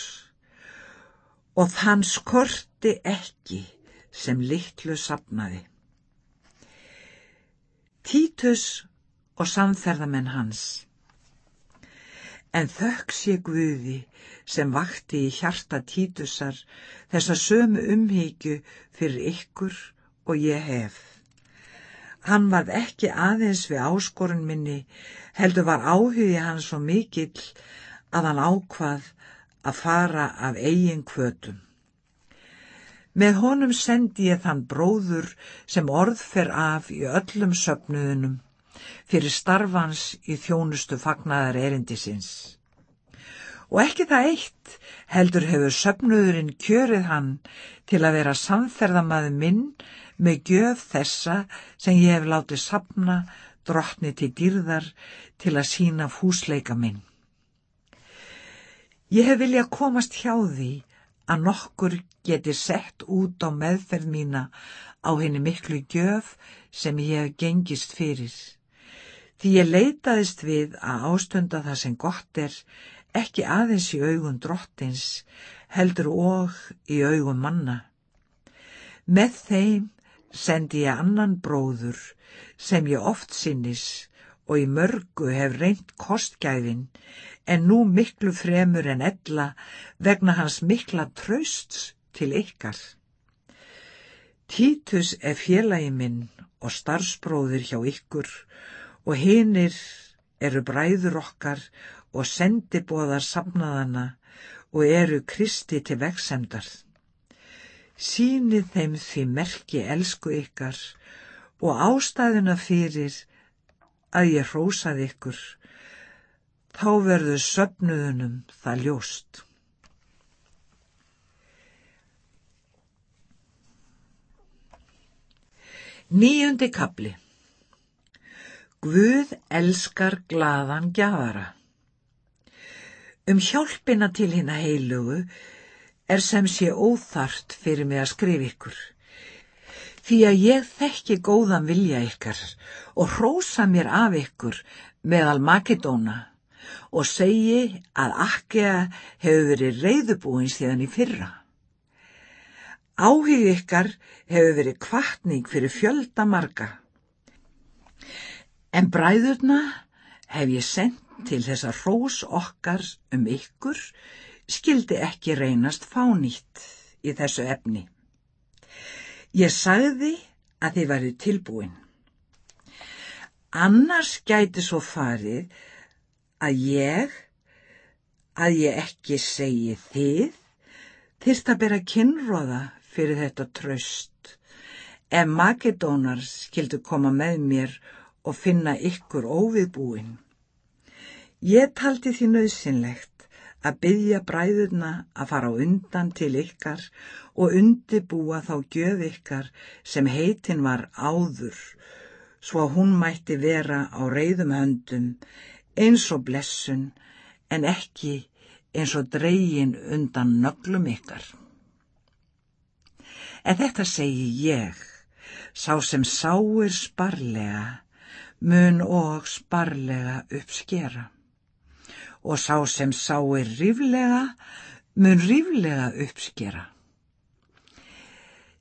og þann skorti ekki sem litlu sapnaði. Títus og samferðamenn hans. En þökk sé Guði sem vakti í hjarta Títusar þessa sömu umhyggju fyrir ykkur og ég hef. Hann varð ekki aðeins við áskorun minni, heldur var áhugi hans svo mikill að hann ákvað að fara af eigin kvötum. Með honum sendi ég þann bróður sem orð fer af í öllum söpnuðunum fyrir starfans í þjónustu fagnaðar erindisins. Og ekki það eitt heldur hefur söpnuðurinn kjörið hann til að vera samferðamaði minn með gjöf þessa sem ég hef látið sapna drottni til dýrðar til að sína fúsleika minn. Ég hef viljað komast hjá því að nokkur geti sett út á meðferð mína á henni miklu gjöf sem ég hef gengist fyrir. Því ég leitaðist við að ástunda það sem gott er ekki aðeins í augun drottins, heldur og í augun manna. Með þeim sendi ég annan bróður sem ég oft sinnis og í mörgu hef reynt kostgæfin en nú miklu fremur en ella vegna hans mikla trösts til ykkar. Títus er félagi minn og starfsbróður hjá ykkur og hinnir eru bræður okkar og sendibóðar samnaðana og eru Kristi til vegsemdarð sínið þeim því merki elsku ykkar og ástæðuna fyrir að ég hrósaði ykkur, þá verður söpnuðunum það ljóst. Nýjundi kapli Guð elskar glaðan gjafara. Um hjálpina til hinn að heilugu er sem sé óþart fyrir mig að skrifa ykkur. Því að ég þekki góðan vilja ykkar og hrósa mér af ykkur meðal Makedóna og segi að akkea hefur verið reyðubúin síðan í fyrra. Áhug ykkar hefur verið kvartning fyrir fjölda marga. En bræðurna hef ég sendt til þess að hrós okkar um ykkur skildi ekki reynast fánýtt í þessu efni. Ég sagði að þið væri tilbúin. Annars gæti svo farið að ég, að ég ekki segi þið, þyrst að bera kynróða fyrir þetta tröst. Ef Makedónar skildu koma með mér og finna ykkur óviðbúin. Ég taldi því nöðsynlegt að byggja bræðurna að fara undan til ykkar og undibúa þá gjöf ykkar sem heitin var áður, svo að hún mætti vera á reyðum höndum eins og blessun en ekki eins og dreygin undan nöglum ykkar. En þetta segi ég, sá sem sáir sparlega, mun og sparlega uppskera. Og sá sem sáir ríflega, mun ríflega uppskera.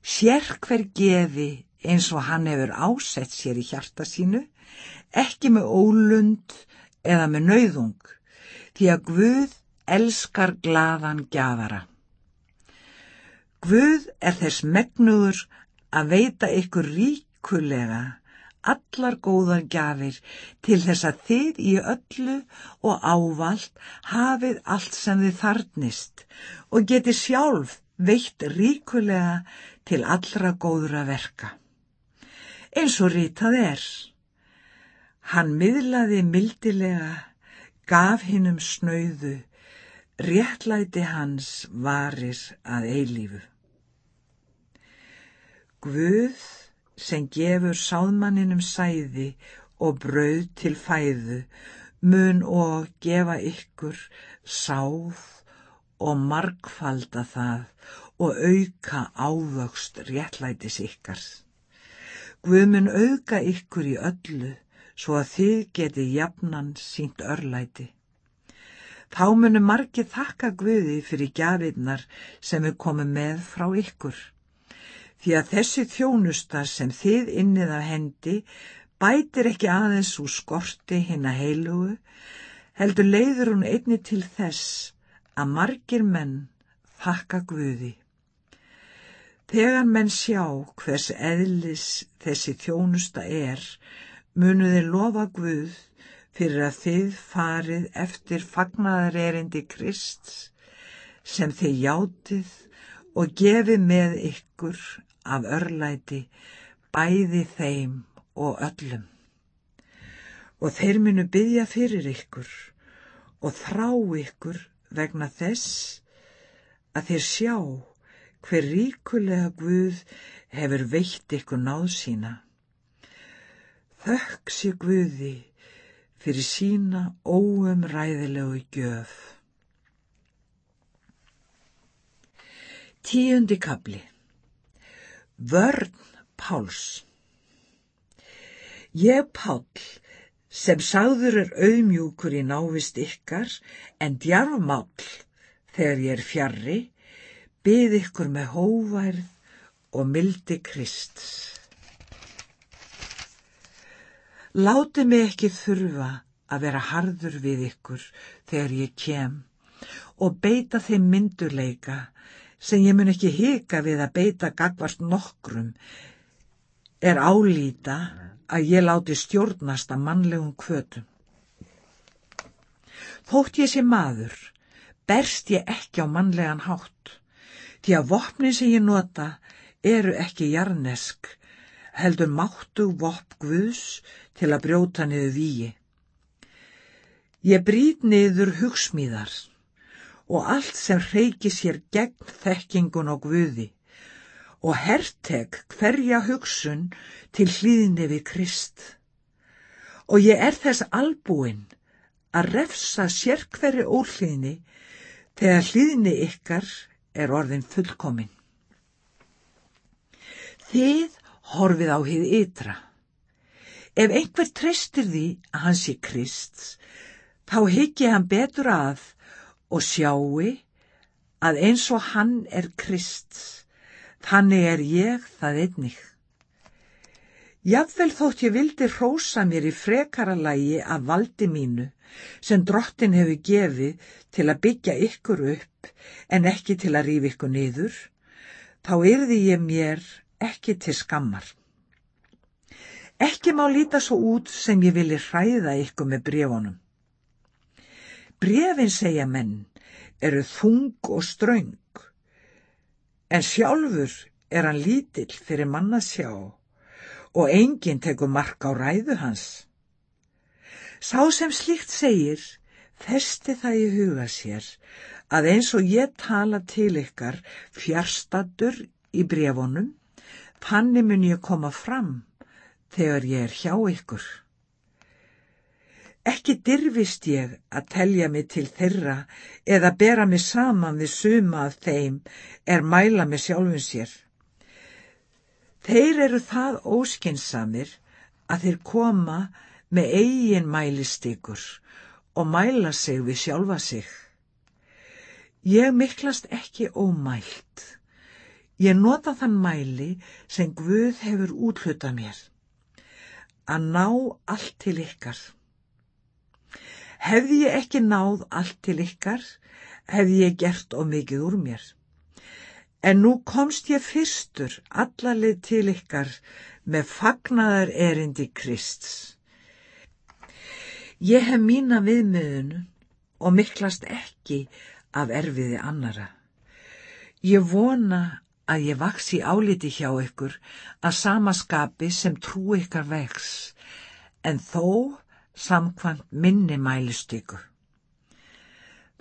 Sér hver gefi eins og hann hefur ásett sér í hjarta sínu, ekki með ólund eða með nauðung, því að Guð elskar glaðan gjafara. Guð er þess megnuður að veita ykkur ríkulega allar góðar gjafir til þess að þið í öllu og ávalt hafið allt sem þið þarnist og geti sjálf veitt ríkulega til allra góðra verka. Eins og rítað er. Hann miðlaði mildilega, gaf hinnum snauðu, réttlæti hans varir að eilífu. Guð sem gefur sáðmanninum sæði og brauð til fæðu mun og gefa ykkur sáð og margfalda það og auka ávöxt réttlætis ykkar. Guð mun auka ykkur í öllu svo að þið geti jafnan sínt örlæti. Þá munu margi þakka Guði fyrir gjafinnar sem við komum með frá ykkur því að þessi þjónusta sem þið innið af hendi bætir ekki aðeins úr skorti hinn að heilugu, heldur leiður hún einni til þess að margir menn þakka Guði. Þegar menn sjá hvers eðlis þessi þjónusta er, munu þið lofa Guð fyrir að þið farið eftir fagnadarerindi Krist sem þið játið og gefið með ykkur af örlæti bæði þeim og öllum. Og þeir munu byggja fyrir ykkur og þrá ykkur vegna þess að þeir sjá hver ríkulega Guð hefur veitt ykkur náð sína. Þökk sé Guði fyrir sína óumræðilegu gjöf. Tíundi kabli Vörn Páls Ég Pál, sem sagður er auðmjúkur í návist ykkar en djarfmáll þegar ég er fjarrri, byð ykkur með hóværð og mildi Krist. Láti mig ekki þurfa að vera harður við ykkur þegar ég kem og beita þeim myndurleika sem ég mun ekki hika við að beita gagvart nokkrum, er álýta að ég láti stjórnast að mannlegum kvötum. Þótt ég sé maður, berst ég ekki á mannlegan hátt, því að vopnin sem ég nota eru ekki jarnesk, heldur máttu vopp Guðs til að brjóta niður víi. Ég brýt niður hugsmíðar og allt sem reiki sér gegn þekkingun og guði og herrteg hverja hugsun til hlýðinni við Krist. Og ég er þess albúinn að refsa sér hverju óhlýðinni þegar hlýðinni ykkar er orðin fullkomin. Þið horfið á hið ytra. Ef einhver treystir því að hans sé Krist, þá higgi hann betur að og sjáu að eins og hann er Krist, þannig er ég það einnig. Jafnvel þótt ég vildi hrósa mér í frekara lægi af valdi mínu sem drottin hefur gefið til að byggja ykkur upp en ekki til að rífa ykkur niður, þá yrði ég mér ekki til skammar. Ekki má líta svo út sem ég vilji hræða ykkur með brefunum. Brefin segja menn eru þung og ströng, en sjálfur er hann lítill fyrir mann að sjá og enginn tekur mark á ræðu hans. Sá sem slíkt segir, festi það í huga sér að eins og ég tala til ykkar fjárstadur í brefunum, þannig mun ég koma fram þegar ég er hjá ykkur. Ekki dirfist ég að telja mig til þeirra eða bera mig saman við suma af þeim er mæla með sjálfum sér. Þeir eru það óskinsamir að þeir koma með eigin mælistykur og mæla sig við sjálfa sig. Ég miklast ekki ómælt. Ég nota þann mæli sem Guð hefur úthlutað mér. Að ná allt til ykkar. Hefði ég ekki náð allt til ykkar, hefði ég gert of mikið úr mér. En nú komst ég fyrstur allalið til ykkar með fagnaðar erindi Krists. Ég hef mína viðmiðunu og miklast ekki af erfiði annara. Ég vona að ég vaks í áliti hjá ykkur að samaskapi sem trú ykkar vex, en þó samkvæmt minni mælistyku.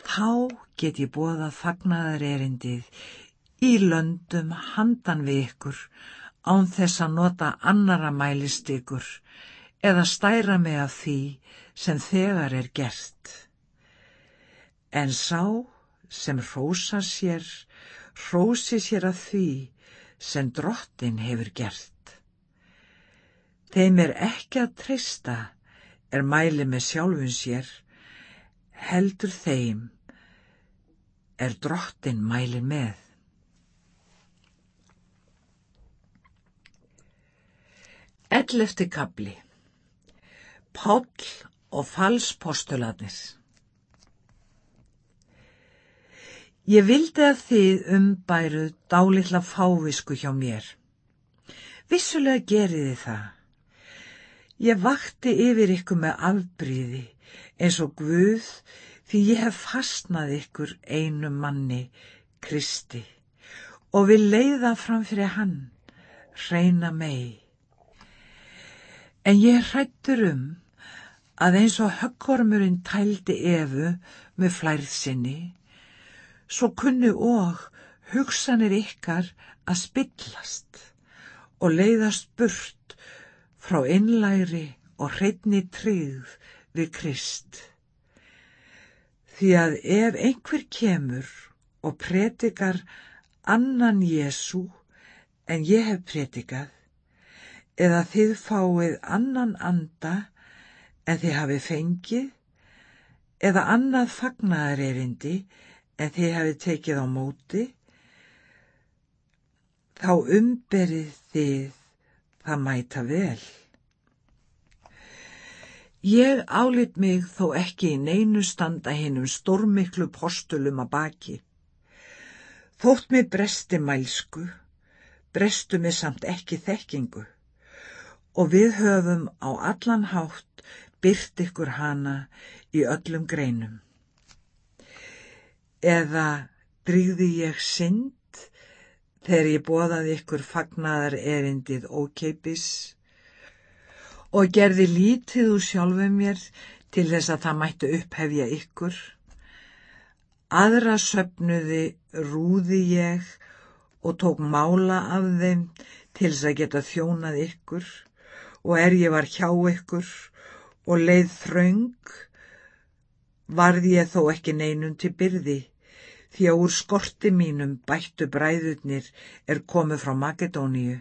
Þá get ég bóðað fagnaðar erindið í löndum handan við ykkur án þess að nota annara mælistykur eða stæra mig af því sem þegar er gert. En sá sem hrósa sér, hrósi sér af því sem drottin hefur gert. Þeim er ekki að treysta er mæli með sjálfun sér, heldur þeim er drottin mæli með. Ellefti kapli Páll og falspostularnir Ég vildi að þið umbæruð dálitla fávisku hjá mér. Vissulega geriði það. Ég vakti yfir ykkur með afbríði eins og Guð því ég hef fastnað ykkur einu manni, Kristi, og vil leiða fram fyrir hann, reyna megi. En ég hrættur um að eins og höggormurinn tældi efu með flærð sinni, svo kunni og hugsanir ykkar að spillast og leiðast burt frá innlæri og hreitni tryggð við Krist. Því að ef einhver kemur og pretikar annan Jésu en ég hef pretikað, eða þið fáið annan anda en þið hafið fengið, eða annað fagnaðar erindi en þið hafið tekið á móti, þá umberið þið það mæta vel. Ég álit mig þó ekki í neinu standa hinnum stórmiklu postulum að baki. Þótt mig bresti mælsku, brestu mig samt ekki þekkingu og við höfum á allan hátt byrt ykkur hana í öllum greinum. Eða drýði ég synd þegar ég bóðaði ykkur fagnaðar erindið ókeipis og gerði lítið úr sjálfum mér til þess að það mættu upphefja ykkur. Aðra söpnuði rúði ég og tók mála af þeim til þess að geta þjónað ykkur og er ég var hjá ykkur og leið þraung, varði ég þó ekki neinum til byrði, því að úr skorti mínum bættu bræðurnir er komið frá Makedóníu.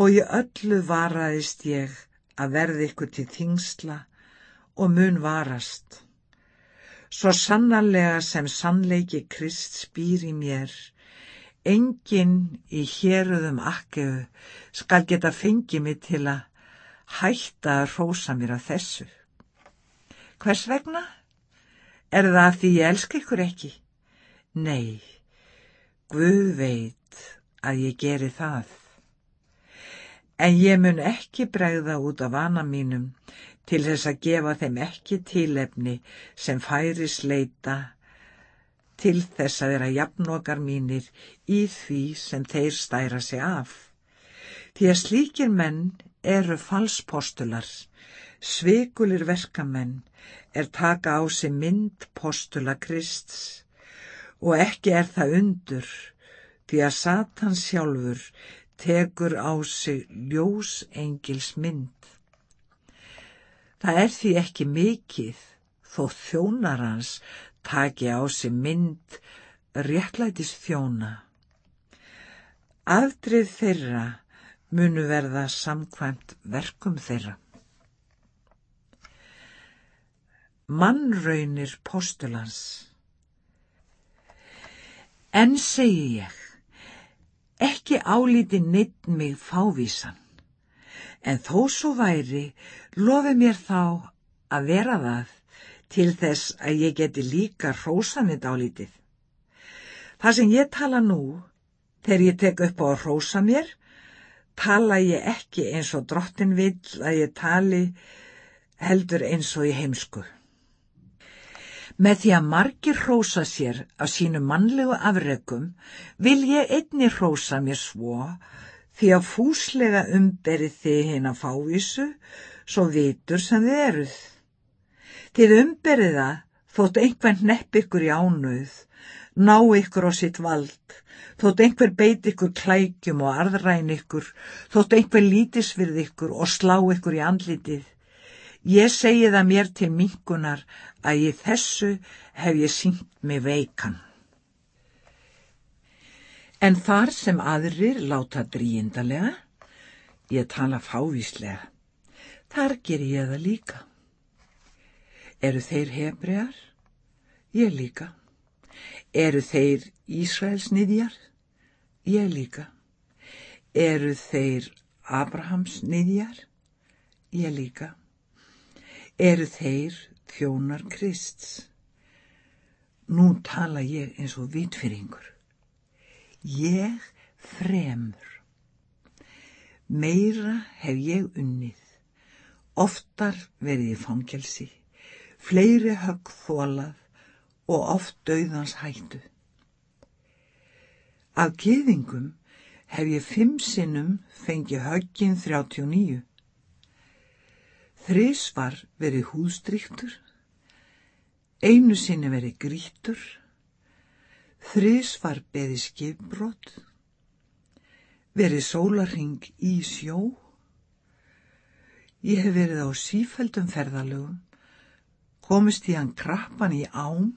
Og í öllu varaðist ég að verði ykkur til þingsla og mun varast. Svo sannarlega sem sannleiki Krist spýr í mér, Engin í héruðum akkeu skal geta fengið mig til að hætta að rósa mér af þessu. Hvers vegna? Er það að því ég elska ykkur ekki? Nei, Guð veit að ég geri það. en ég mun ekki bregða út af vana mínum til þess að gefa þeim ekki tílefni sem færi sleita til þess að vera jafnokar mínir í því sem þeir stæra sig af. Því að slíkir menn eru falspostular, sveikulir verkamenn er taka á sig mynd postula Krists og ekki er það undur því að Satan sjálfur tekur á sig ljós engils mynd. Það er því ekki mikið þó þjónar hans taki á sig mynd réttlætis þjóna. Afdrið þeirra munu verða samkvæmt verkum þeirra. Mannraunir postulans En segi ég, ekki álíti neitt mig fávísan, en þó svo væri lofi mér þá að vera það til þess að ég geti líka rósamið álítið. Það sem ég tala nú, þegar ég tek upp á að rósa mér, tala ég ekki eins og drottin vill að ég tali heldur eins og í heimsku. Með því að margir hrósa sér af sínu mannlegu afregum vil ég einni hrósa mér svo því að fúslega umberið þið hinn að fávísu svo vitur sem þið eruð. Þið umberið það þótt einhvern nepp ykkur í ánöð, ná ykkur á sitt vald, þótt einhver beit ykkur klækjum og arðræn ykkur, þótt einhver lítisvirð ykkur og slá ykkur í andlitið. Ég segi það mér til minkunar að í þessu hef ég sínt mig veikan. En þar sem aðrir láta dríindalega, ég tala fávíslega, þar ger ég það líka. Eru þeir hebregar? Ég líka. Eru þeir Ísraelsniðjar? Ég líka. Eru þeir Abrahamsniðjar? Ég líka. Eru þeir þjónar Krists? Nú tala ég eins og vitfyringur. Ég fremur. Meira hef ég unnið. Oftar verið í fangelsi, fleiri högg þólað og oft döðans hættu. Af geðingum hef ég fimm sinnum fengið höggin 39. Þrís var verið húðstryktur, einu sinni verið grítur, þrís var beðið skipbrott, verið sólarring í sjó, ég hef verið á sífældum ferðalögum, komist í hann krappan í ám,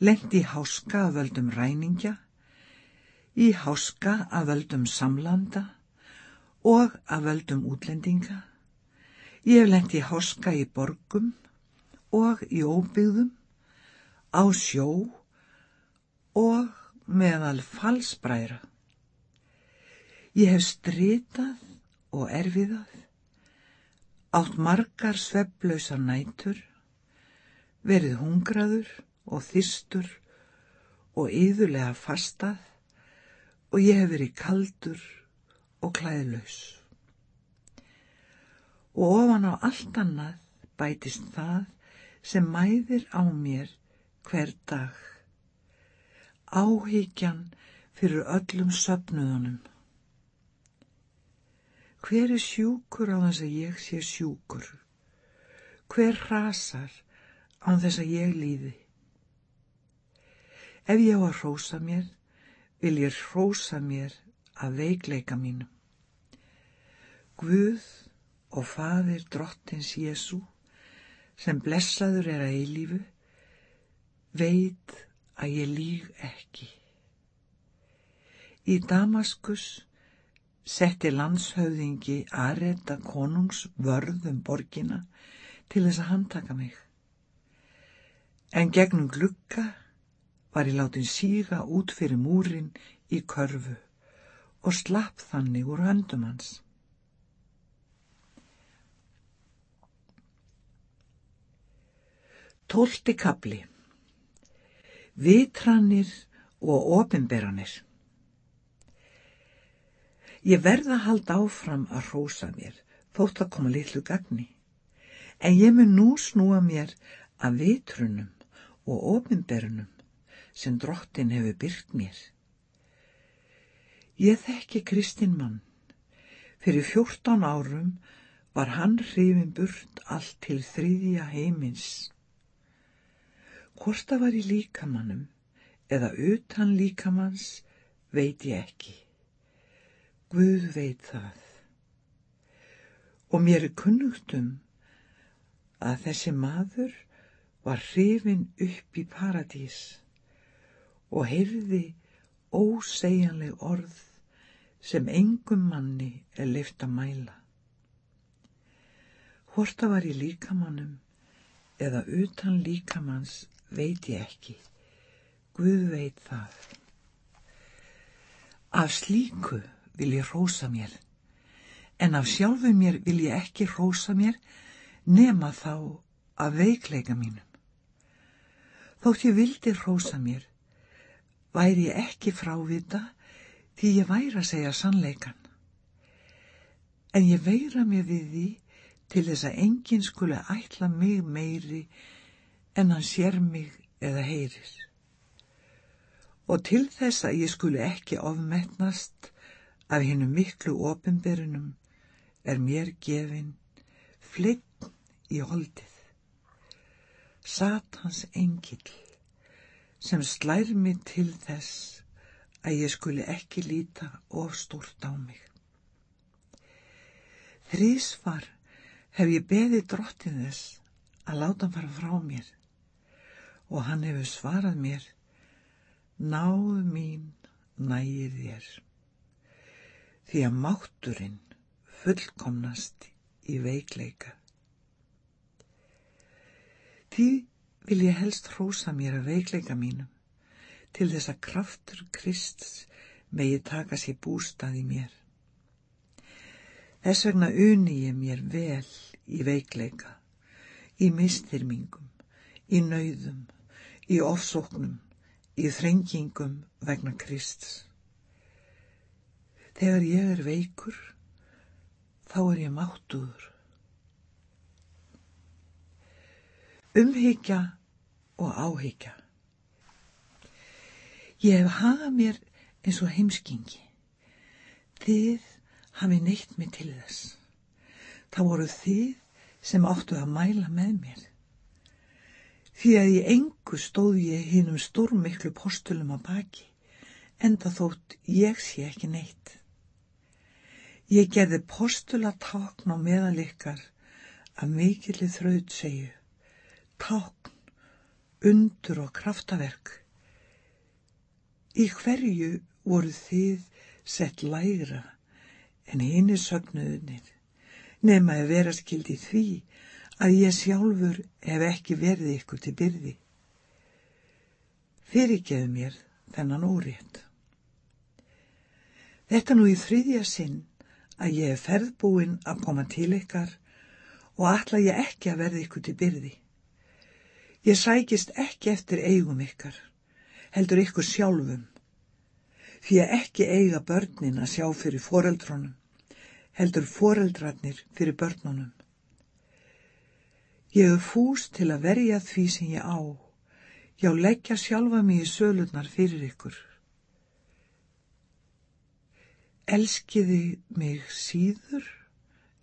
lendi í háska af völdum ræningja, í háska af völdum samlanda og af völdum útlendinga, Ég hef lengt í háska í borgum og í óbyggðum, á sjó og meðal falsbræra. Ég hef stritað og erfiðað, átt margar sveflausar nætur, verið hungraður og þýstur og yðurlega fastað og ég hef verið kaldur og klæðlaus og ofan á allt annað bætist það sem mæðir á mér hver dag. Áhyggjan fyrir öllum söpnuðunum. Hver er sjúkur á þess að ég sé sjúkur? Hver rasar á þess að ég líði? Ef ég á að hrósa mér, vil ég hrósa mér að veikleika mínum. Guð og faðir drottins Jésu sem blessaður er að eilífu veit að ég líg ekki. Í Damaskus setti landshöfðingi aðretta konungs vörðum borgina til þess að handtaka mig. En gegnum glukka var ég látin síga út fyrir múrin í körfu og slapp þannig úr höndum hans. Tólti kapli Vitranir og ofinberanir Ég verða að halda áfram að rósa mér, þótt að koma litlu gagni. En ég mun nú snúa mér að vitrunum og ofinberunum sem drottin hefur byrt mér. Ég þekki Kristinn mann. Fyrir fjórtán árum var hann hrifin burt allt til þriðja heimins. Hvort það var í líkamannum eða utan líkamanns veit ég ekki. Guð veit það. Og mér er kunnugt um að þessi maður var hrifin upp í paradís og heyrði ósegjanleg orð sem engum manni er leift að mæla. Hvort það var í líkamannum eða utan líkamanns veit ég ekki. Guð veit það. Af slíku vil ég rósa mér, en af sjálfu mér vil ég ekki rósa mér nema þá af veikleika mínum. Þótt ég vildi rósa mér, væri ég ekki frávita því ég væri að segja sannleikan. En ég veira mér við því til þess að enginn skuli ætla mig meiri en hann sér mig eða heyrir. Og til þess að ég skuli ekki ofmetnast af hennu miklu ofinberunum er mér gefin flitt í holdið. Satans engil sem slær mig til þess að ég skuli ekki líta of stort á mig. Þrísvar hef ég beðið drottin þess að láta hann fara frá mér og hann hefur svarað mér náðu mín nægir þér því að mátturinn fullkomnast í veikleika. Því vil ég helst hrósa mér að veikleika mínum til þess að kraftur Krist megi taka sér bústað í mér. Þess vegna uni ég mér vel í veikleika, í mistyrmingum, í nauðum, í ofsóknum, í þrengingum vegna Krist. Þegar ég er veikur, þá er ég máttuður. Umhyggja og áhyggja. Ég hef hagað mér eins og heimskingi. Þið hafi neitt mig til þess. Það voru þið sem áttu að mæla með mér. Því að í engu stóð ég hinn um stórmiklu postulum að baki, enda þótt ég sé ekki neitt. Ég gerði postula tákn á meðalikar að mikillir þraut segju, tákn, undur og kraftaverk. Í hverju voru þið sett lægra en hinn er sögnuðunir, nema að vera skildi því að ég sjálfur hef ekki verið ykkur til byrði. Fyrirgeðu mér þennan órétt. Þetta nú í þriðja sinn að ég er ferðbúinn að koma til ykkar og ætla ég ekki að verða ykkur til byrði. Ég sækist ekki eftir eigum ykkar, heldur ykkur sjálfum, því að ekki eiga börnin að sjá fyrir foreldrónum, heldur foreldrarnir fyrir börnunum. Ég er fús til að verja því sem ég á, já leggja sjálfa mig í sölurnar fyrir ykkur. Elskiði mig síður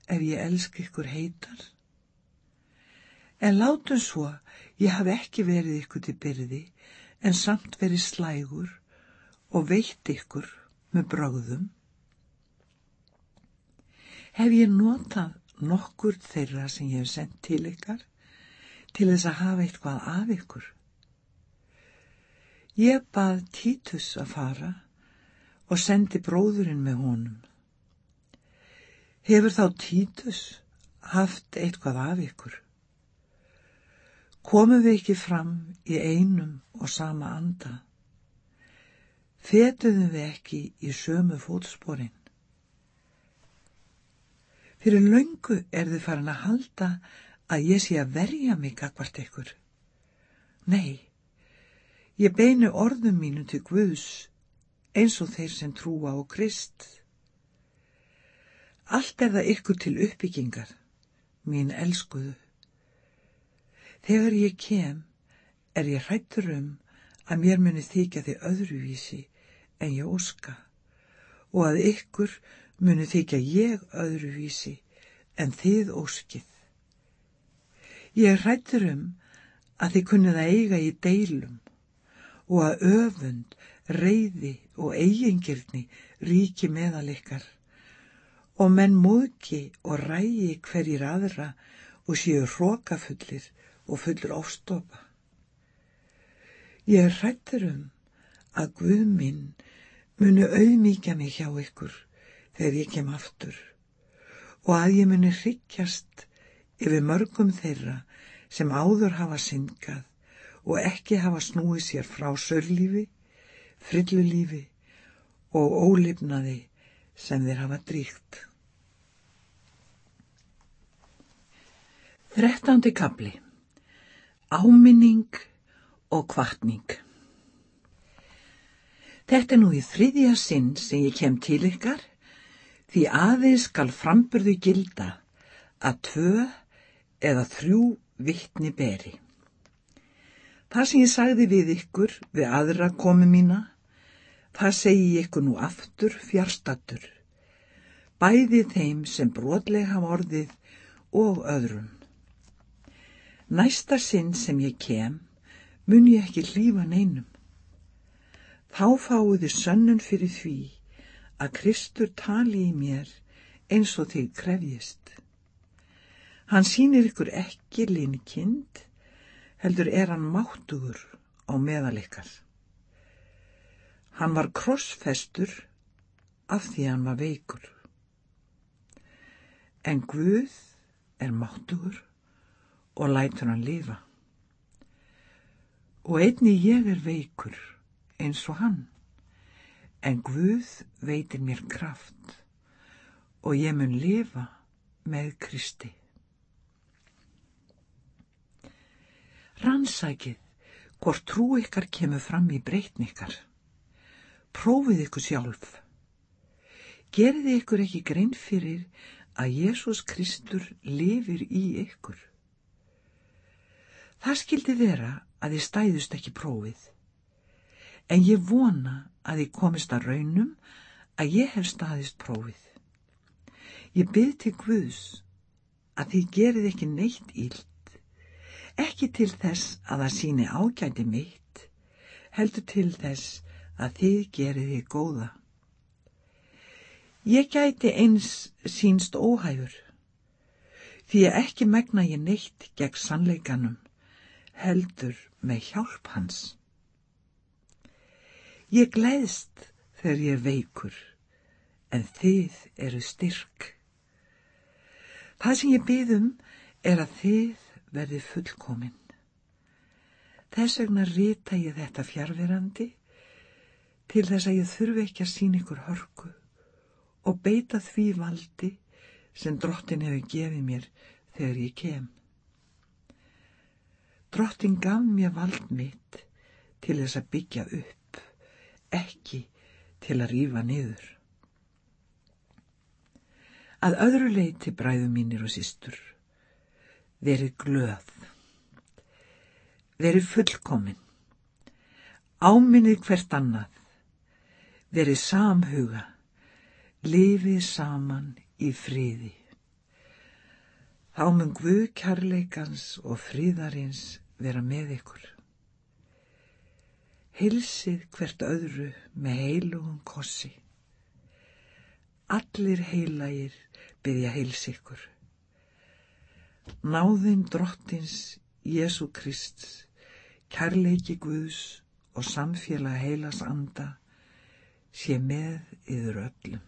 ef ég elsk ykkur heitar? En látum svo, ég hafi ekki verið ykkur til byrði, en samt verið slægur og veitt ykkur með bráðum. Hef ég notað nokkur þeirra sem ég hef sendt til ykkar til þess að hafa eitthvað af ykkur? Ég bað Títus að fara og sendi bróðurinn með honum. Hefur þá Títus haft eitthvað af ykkur? Komum við ekki fram í einum og sama anda? Fetuðum við ekki í sömu fótsporin? Fyrir löngu er þið farin að halda að ég sé að verja mig akkvart ykkur. Nei, ég beinu orðum mínu til Guðs eins og þeir sem trúa á Krist. Allt er það ykkur til uppbyggingar, mín elskuðu. Þegar ég kem er ég hrættur um að mér muni þykja þið öðruvísi en ég óska og að ykkur muni þykja ég öðruvísi en þið óskið. Ég hrættur um að þið kunnið að eiga í deilum og að öfund, reyði og eigingirni ríki meðal ykkar og menn móðki og rægi hverjir aðra og séu hrókafullir og fullur ofstofa. Ég hrættur um að Guð minn muni auðmíkja mig hjá ykkur þegar ég kem aftur og að ég muni hryggjast yfir mörgum þeirra sem áður hafa syngað og ekki hafa snúið sér frá sörlífi, frillulífi og ólifnaði sem þeir hafa dríkt. Þrettandi kapli Áminning og kvartning. Þetta er nú í þriðja sinn sem ég kem til ykkar, því aðeins skal framburðu gilda að tvö eða þrjú vittni beri. Það sem ég sagði við ykkur við aðra komi mína, það segi ég ykkur nú aftur fjárstattur, bæði þeim sem brotlega hafa orðið og öðrum. Næsta sinn sem ég kem, mun ég ekki hlýfa neinum. Þá fáuði sönnun fyrir því að Kristur tali í mér eins og þig krefjist. Hann sínir ykkur ekki líni kind, heldur er hann máttugur á meðalikkar. Hann var krossfestur af því hann var veikur. En Guð er máttugur og lætur hann lifa og einni ég er veikur eins og hann, en Guð veitir mér kraft og ég mun lifa með Kristi. Rannsækið hvort trú ykkar kemur fram í breytn ykkar. Prófið ykkur sjálf. Gerið ykkur ekki grein fyrir að Jésús Kristur lifir í ykkur. Það skildi vera að þið stæðust ekki prófið. En ég vona að þið komist að raunum að ég hef staðist prófið. Ég byrð til Guðs að þið gerið ekki neitt íld, ekki til þess að það síni ágæti mitt, heldur til þess að þið gerið þið góða. Ég gæti eins sínst óhæfur, því að ekki megna ég neitt gegn sannleikanum, heldur með hjálp hans. Ég gleðst þegar ég er veikur, en þið eru styrk. Það sem ég byðum er að þið verði fullkominn. Þess vegna rita ég þetta fjárverandi til þess að ég þurfi ekki að sína ykkur hörku og beita því valdi sem drottin hefur gefið mér þegar ég kem. Drottin gaf mér vald mitt til þess að byggja upp, ekki til að rýfa niður. Að öðru leiti bræðu mínir og sístur, verið glöð, verið fullkomin, áminnið hvert annað, verið samhuga, lifið saman í friði. Þá mun Guð kærleikans og fríðarins vera með ykkur. Hilsið hvert öðru með heilugum kossi. Allir heilagir byrja heils ykkur. Náðin drottins Jésu Krist, kærleiki Guðs og samfélag heilas anda sé með yður öllum.